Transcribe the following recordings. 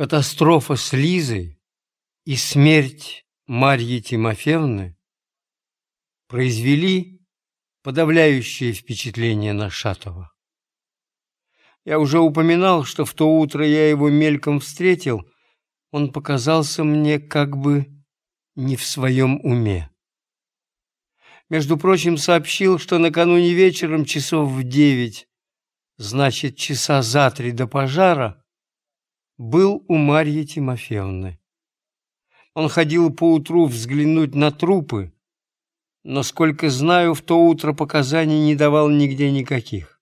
Катастрофа с Лизой и смерть Марьи Тимофеевны произвели подавляющее впечатление на Шатова. Я уже упоминал, что в то утро я его мельком встретил, он показался мне как бы не в своем уме. Между прочим, сообщил, что накануне вечером часов в девять, значит, часа за три до пожара, был у Марьи Тимофеевны. Он ходил поутру взглянуть на трупы, но, сколько знаю, в то утро показаний не давал нигде никаких.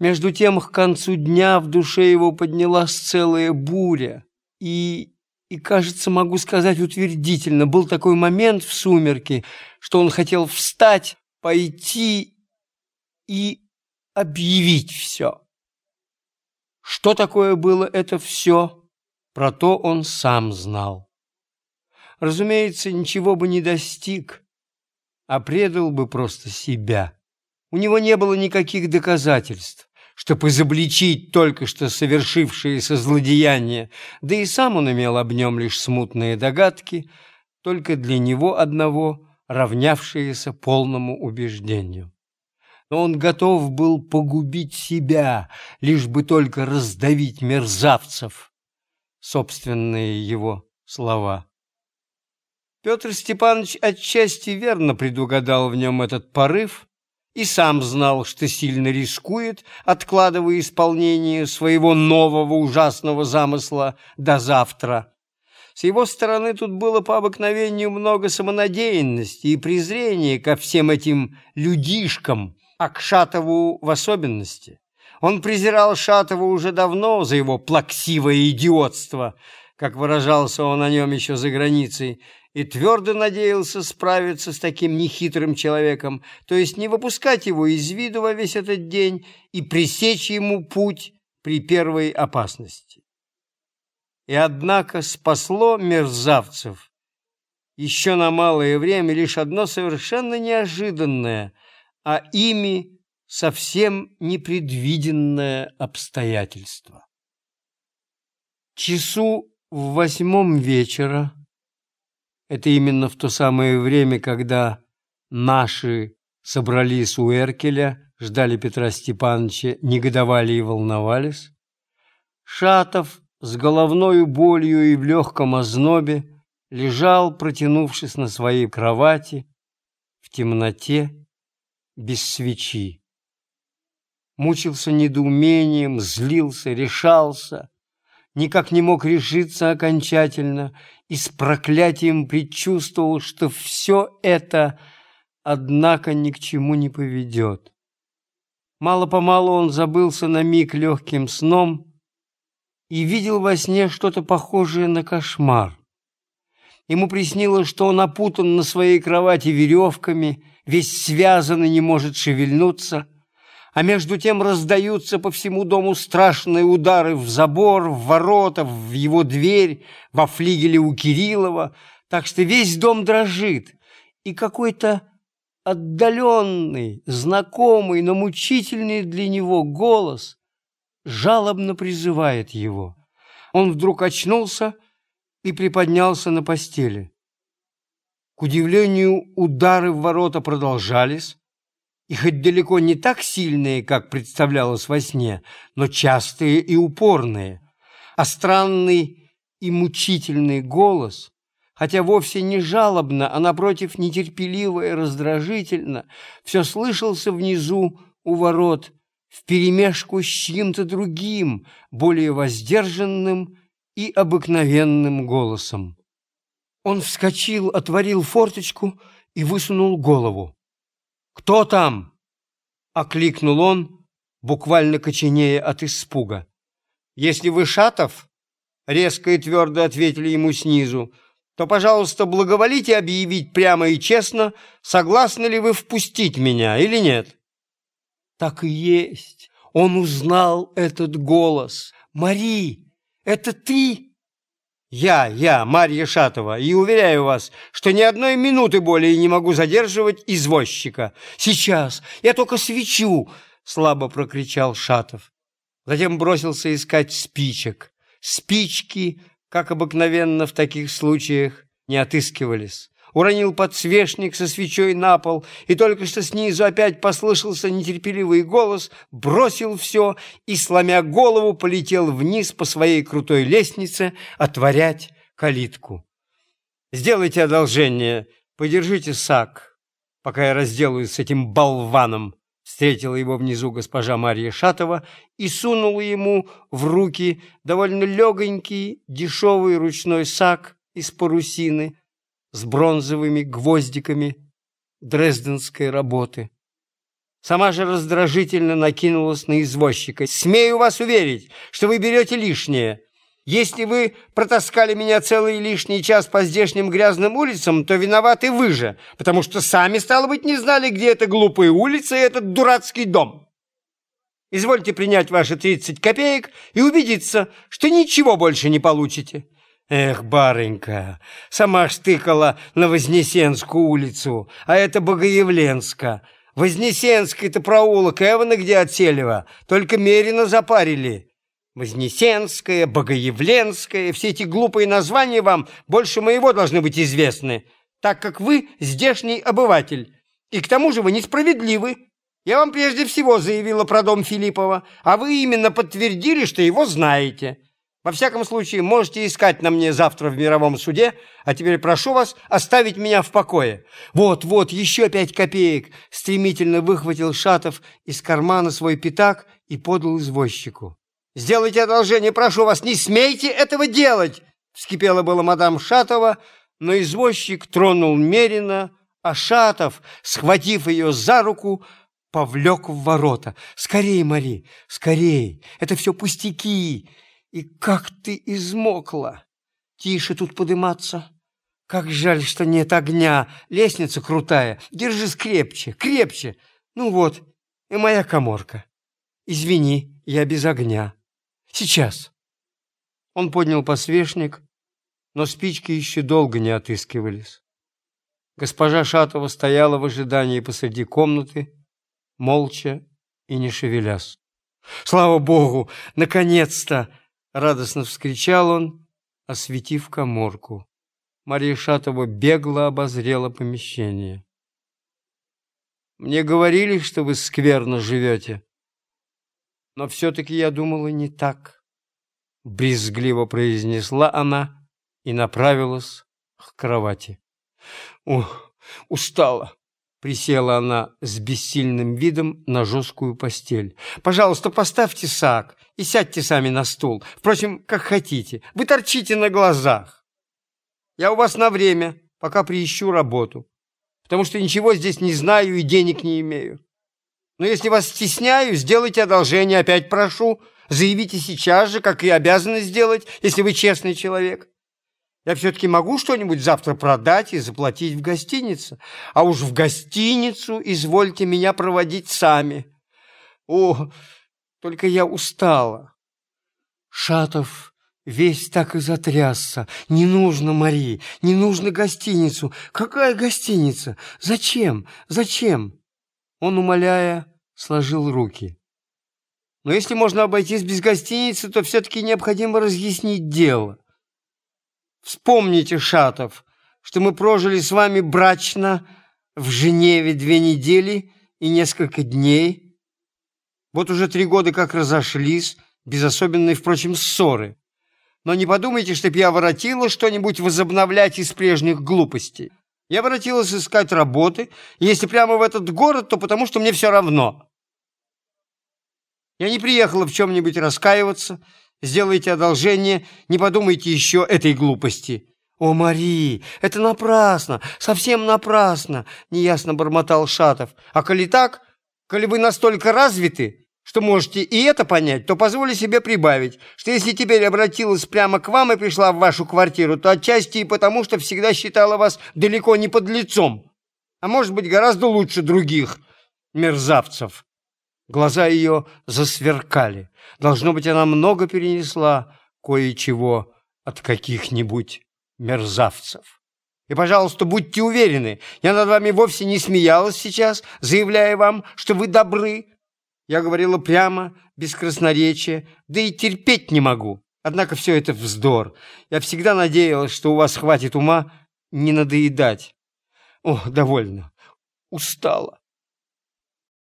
Между тем, к концу дня в душе его поднялась целая буря, и, и, кажется, могу сказать утвердительно, был такой момент в сумерке, что он хотел встать, пойти и объявить все. Что такое было это все, про то он сам знал. Разумеется, ничего бы не достиг, а предал бы просто себя. У него не было никаких доказательств, чтобы изобличить только что совершившееся злодеяние, да и сам он имел об нем лишь смутные догадки, только для него одного равнявшиеся полному убеждению но он готов был погубить себя, лишь бы только раздавить мерзавцев. Собственные его слова. Петр Степанович отчасти верно предугадал в нем этот порыв и сам знал, что сильно рискует, откладывая исполнение своего нового ужасного замысла до завтра. С его стороны тут было по обыкновению много самонадеянности и презрения ко всем этим людишкам, а к Шатову в особенности. Он презирал Шатова уже давно за его плаксивое идиотство, как выражался он о нем еще за границей, и твердо надеялся справиться с таким нехитрым человеком, то есть не выпускать его из виду во весь этот день и пресечь ему путь при первой опасности. И однако спасло мерзавцев еще на малое время лишь одно совершенно неожиданное – а ими совсем непредвиденное обстоятельство. Часу в восьмом вечера, это именно в то самое время, когда наши собрались у Эркеля, ждали Петра Степановича, негодовали и волновались, Шатов с головной болью и в легком ознобе лежал, протянувшись на своей кровати, в темноте, без свечи. Мучился недоумением, злился, решался, никак не мог решиться окончательно и с проклятием предчувствовал, что все это, однако, ни к чему не поведет. Мало-помалу он забылся на миг легким сном и видел во сне что-то похожее на кошмар. Ему приснилось, что он опутан на своей кровати веревками, весь связан не может шевельнуться, а между тем раздаются по всему дому страшные удары в забор, в ворота, в его дверь, во флигеле у Кириллова, так что весь дом дрожит, и какой-то отдаленный, знакомый, но мучительный для него голос жалобно призывает его. Он вдруг очнулся и приподнялся на постели. К удивлению, удары в ворота продолжались, и хоть далеко не так сильные, как представлялось во сне, но частые и упорные, а странный и мучительный голос, хотя вовсе не жалобно, а напротив нетерпеливо и раздражительно, все слышался внизу у ворот вперемешку с чьим-то другим, более воздержанным и обыкновенным голосом. Он вскочил, отворил форточку и высунул голову. «Кто там?» — окликнул он, буквально коченея от испуга. «Если вы Шатов, — резко и твердо ответили ему снизу, — то, пожалуйста, благоволите объявить прямо и честно, согласны ли вы впустить меня или нет?» Так и есть. Он узнал этот голос. «Мари, это ты?» «Я, я, Марья Шатова, и уверяю вас, что ни одной минуты более не могу задерживать извозчика. Сейчас, я только свечу!» — слабо прокричал Шатов. Затем бросился искать спичек. Спички, как обыкновенно в таких случаях, не отыскивались. Уронил подсвечник со свечой на пол, и только что снизу опять послышался нетерпеливый голос, бросил все и, сломя голову, полетел вниз по своей крутой лестнице отворять калитку. «Сделайте одолжение, подержите сак, пока я разделаюсь с этим болваном», встретила его внизу госпожа Мария Шатова и сунула ему в руки довольно легонький, дешевый ручной сак из парусины с бронзовыми гвоздиками дрезденской работы. Сама же раздражительно накинулась на извозчика. «Смею вас уверить, что вы берете лишнее. Если вы протаскали меня целый лишний час по здешним грязным улицам, то виноваты вы же, потому что сами, стало быть, не знали, где эта глупая улица и этот дурацкий дом. Извольте принять ваши 30 копеек и убедиться, что ничего больше не получите. Эх, барынька, сама штыкала на Вознесенскую улицу, а это Богоявленска. Вознесенский-то проулок, Эвана где от только мерено запарили. Вознесенская, Богоявленская, все эти глупые названия вам больше моего должны быть известны, так как вы здешний обыватель. И к тому же вы несправедливы. Я вам прежде всего заявила про дом Филиппова, а вы именно подтвердили, что его знаете. Во всяком случае, можете искать на мне завтра в мировом суде, а теперь прошу вас оставить меня в покое. Вот, вот, еще пять копеек!» Стремительно выхватил Шатов из кармана свой пятак и подал извозчику. «Сделайте одолжение, прошу вас, не смейте этого делать!» Вскипела была мадам Шатова, но извозчик тронул меренно, а Шатов, схватив ее за руку, повлек в ворота. «Скорей, Мари, скорей! Это все пустяки! И как ты измокла! Тише тут подыматься!» Как жаль, что нет огня. Лестница крутая. Держись крепче, крепче. Ну вот, и моя коморка. Извини, я без огня. Сейчас. Он поднял посвечник, но спички еще долго не отыскивались. Госпожа Шатова стояла в ожидании посреди комнаты, молча и не шевелясь. «Слава Богу! Наконец-то!» — радостно вскричал он, осветив коморку. Мария Шатова бегло обозрела помещение. «Мне говорили, что вы скверно живете», но все-таки я думала не так. Брезгливо произнесла она и направилась к кровати. Ух, устала. Присела она с бессильным видом на жесткую постель. «Пожалуйста, поставьте сак и сядьте сами на стул. Впрочем, как хотите. Вы торчите на глазах. Я у вас на время, пока приищу работу, потому что ничего здесь не знаю и денег не имею. Но если вас стесняю, сделайте одолжение, опять прошу. Заявите сейчас же, как и обязаны сделать, если вы честный человек. Я все-таки могу что-нибудь завтра продать и заплатить в гостинице. А уж в гостиницу извольте меня проводить сами. О, только я устала. Шатов весь так и затрясся. Не нужно, Мари, не нужно гостиницу. Какая гостиница? Зачем? Зачем? Он, умоляя, сложил руки. Но если можно обойтись без гостиницы, то все-таки необходимо разъяснить дело. Вспомните, Шатов, что мы прожили с вами брачно в Женеве две недели и несколько дней. Вот уже три года как разошлись, без особенной, впрочем, ссоры. Но не подумайте, чтоб я воротила что-нибудь возобновлять из прежних глупостей. Я воротилась искать работы, если прямо в этот город, то потому что мне все равно. Я не приехала в чем-нибудь раскаиваться. Сделайте одолжение, не подумайте еще этой глупости. «О, Мари, это напрасно, совсем напрасно!» — неясно бормотал Шатов. «А коли так, коли вы настолько развиты, что можете и это понять, то позволю себе прибавить, что если теперь обратилась прямо к вам и пришла в вашу квартиру, то отчасти и потому, что всегда считала вас далеко не под лицом, а может быть гораздо лучше других мерзавцев». Глаза ее засверкали. Должно быть, она много перенесла кое-чего от каких-нибудь мерзавцев. И, пожалуйста, будьте уверены, я над вами вовсе не смеялась сейчас, заявляя вам, что вы добры. Я говорила прямо, без красноречия, да и терпеть не могу. Однако все это вздор. Я всегда надеялась, что у вас хватит ума не надоедать. О, довольно. Устала.